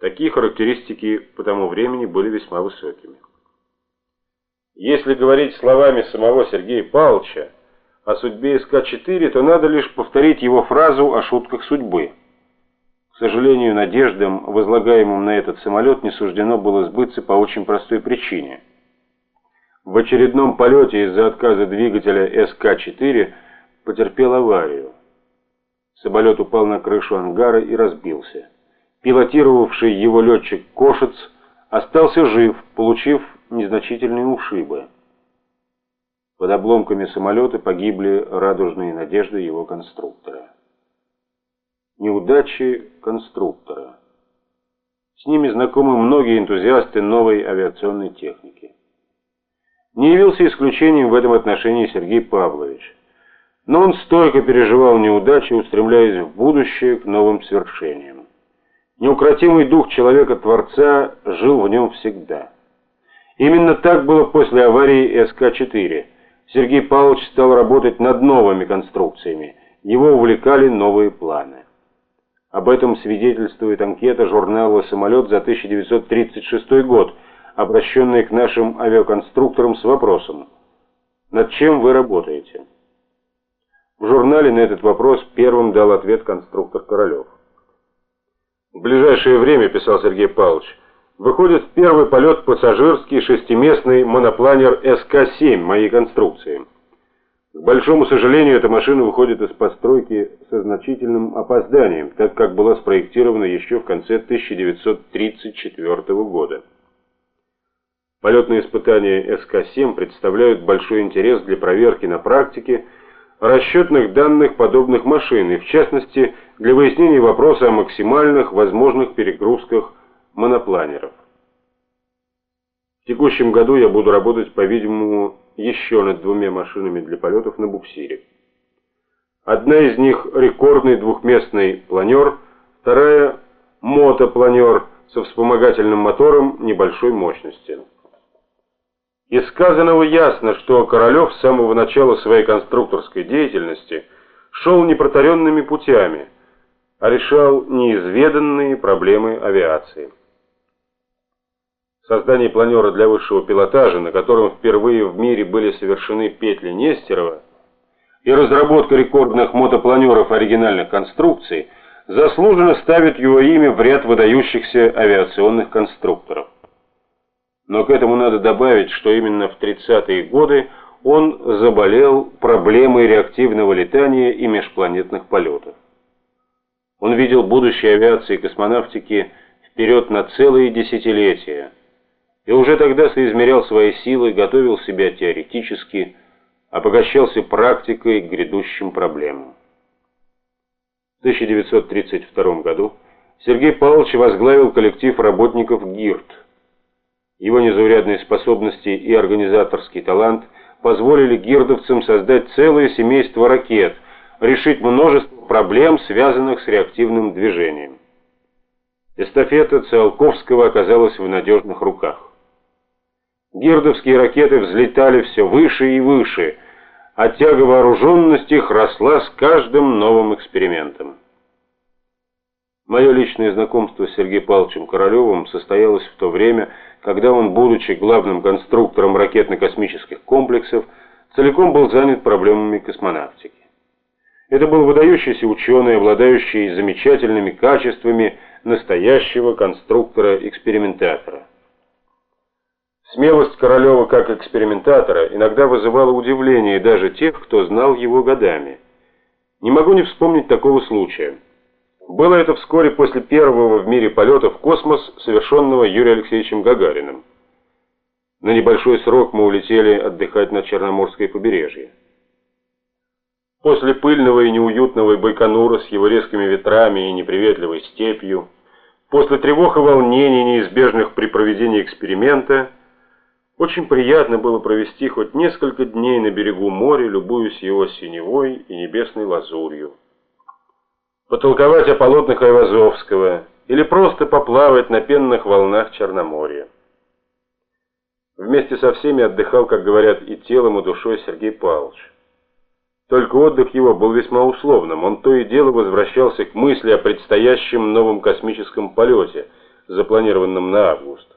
Такие характеристики по тому времени были весьма высокими. Если говорить словами самого Сергея Павловича о судьбе СК-4, то надо лишь повторить его фразу о шутках судьбы. К сожалению, надеждам, возлагаемым на этот самолет, не суждено было сбыться по очень простой причине. В очередном полете из-за отказа двигателя СК-4 потерпел аварию. Самолет упал на крышу ангара и разбился. Пилотировавший его летчик Кошец остался жив, получив незначительные ушибы. Под обломками самолета погибли радужные надежды его конструктора. Неудачи конструктора. С ними знакомы многие энтузиасты новой авиационной техники. Не явился исключением в этом отношении Сергей Павлович. Но он стойко переживал неудачи, устремляясь в будущее к новым свершениям. Неукротимый дух человека-творца жил в нем всегда. Именно так было после аварии СК-4. Сергей Павлович стал работать над новыми конструкциями. Его увлекали новые планы. Об этом свидетельствует анкета журнала «Самолет» за 1936 год, обращенная к нашим авиаконструкторам с вопросом «Над чем вы работаете?». В журнале на этот вопрос первым дал ответ конструктор Королев. В ближайшее время, писал Сергей Павлович, выходит первый полет пассажирский шестиместный монопланер СК-7 моей конструкции. К большому сожалению, эта машина выходит из постройки со значительным опозданием, так как была спроектирована еще в конце 1934 года. Полетные испытания СК-7 представляют большой интерес для проверки на практике расчетных данных подобных машин, и в частности для выяснения вопроса о максимальных возможных перегрузках монопланеров. В текущем году я буду работать, по-видимому, еще над двумя машинами для полетов на буксире. Одна из них рекордный двухместный планер, вторая мотопланер со вспомогательным мотором небольшой мощности. Из сказанного ясно, что Королев с самого начала своей конструкторской деятельности шел непротаренными путями, а решал неизведанные проблемы авиации. Создание планера для высшего пилотажа, на котором впервые в мире были совершены петли Нестерова, и разработка рекордных мотопланеров оригинальных конструкций заслуженно ставит его имя в ряд выдающихся авиационных конструкторов. Но к этому надо добавить, что именно в 30-е годы он заболел проблемой реактивного летания и межпланетных полетов. Он видел будущее авиации и космонавтики вперед на целые десятилетия, и уже тогда соизмерял свои силы, готовил себя теоретически, обогащался практикой к грядущим проблемам. В 1932 году Сергей Павлович возглавил коллектив работников ГИРТ – его незаурядные способности и организаторский талант позволили гирдовцам создать целое семейство ракет, решить множество проблем, связанных с реактивным движением. Эстафета Циолковского оказалась в надежных руках. Гирдовские ракеты взлетали все выше и выше, а тяга вооруженности их росла с каждым новым экспериментом. Мое личное знакомство с Сергеем Павловичем Королевым состоялось в то время, когда он, будучи главным конструктором ракетно-космических комплексов, целиком был занят проблемами космонавтики. Это был выдающийся ученый, обладающий замечательными качествами настоящего конструктора-экспериментатора. Смелость Королева как экспериментатора иногда вызывала удивление даже тех, кто знал его годами. Не могу не вспомнить такого случая. Было это вскоре после первого в мире полета в космос, совершенного Юрием Алексеевичем Гагариным. На небольшой срок мы улетели отдыхать на Черноморское побережье. После пыльного и неуютного Байконура с его резкими ветрами и неприветливой степью, после тревог и волнений, неизбежных при проведении эксперимента, очень приятно было провести хоть несколько дней на берегу моря, любуясь его синевой и небесной лазурью потолковать о полотнах Айвазовского или просто поплавать на пенных волнах Черноморья. Вместе со всеми отдыхал, как говорят, и телом, и душой Сергей Павлович. Только отдых его был весьма условным. Он то и дело возвращался к мысли о предстоящем новом космическом полете, запланированном на август.